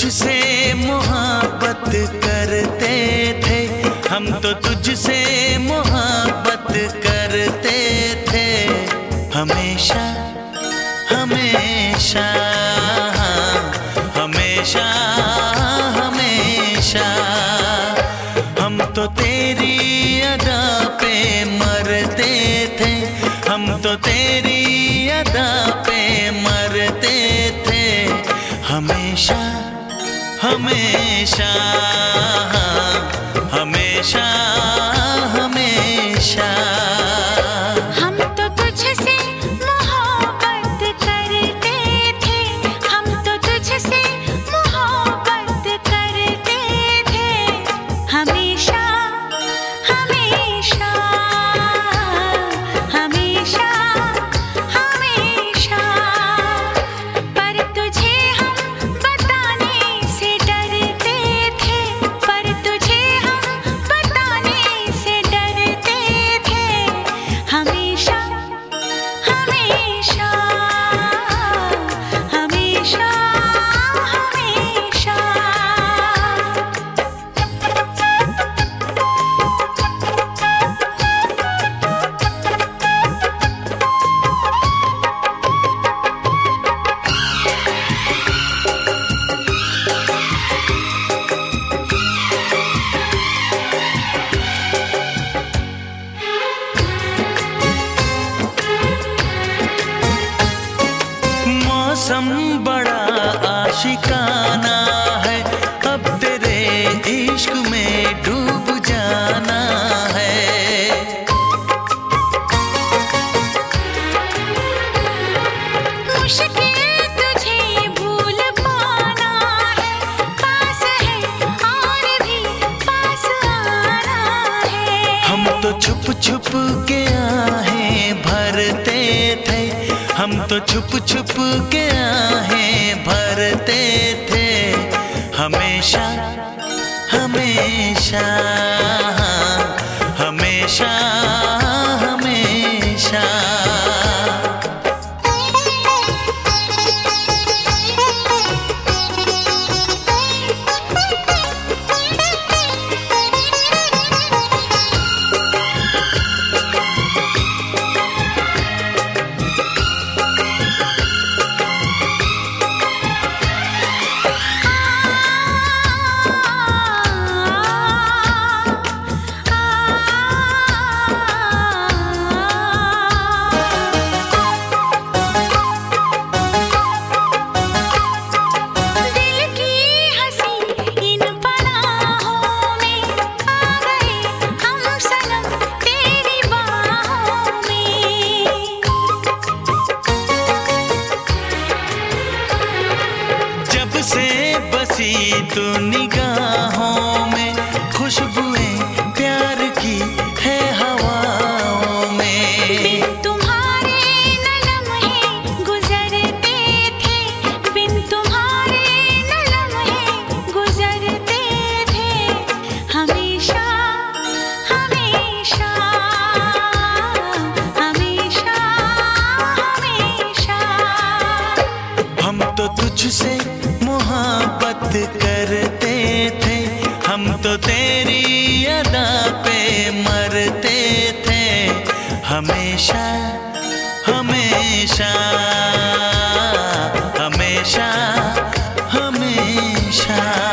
तुझसे मोहब्बत करते थे। हम तो तुझसे मोहब्बत करते थे। हमेशा हमेशा हमेशा हमेशा। मौसम बड़ा आशिकाना है। अब तेरे इश्क में डूब जाना है। मुश्किल तुझे भूल पाना है। पास है और भी पास आना है। हम तो छुप छुप के आहें भरते थे। हम तो छुप छुप के आहें भरते थे। हमेशा हमेशा। से बसी तू निगाहों में खुशबुएँ प्यार की है हवाओं में। बिन तुम्हारे न लम्हे गुजरते थे। बिन तुम्हारे न लम्हे गुजरते थे। हमेशा हमेशा हमेशा हमेशा। हम तो तुझसे मोहब्बत करते थे हम तो तेरी अदा पे मरते थे। हमेशा हमेशा हमेशा हमेशा।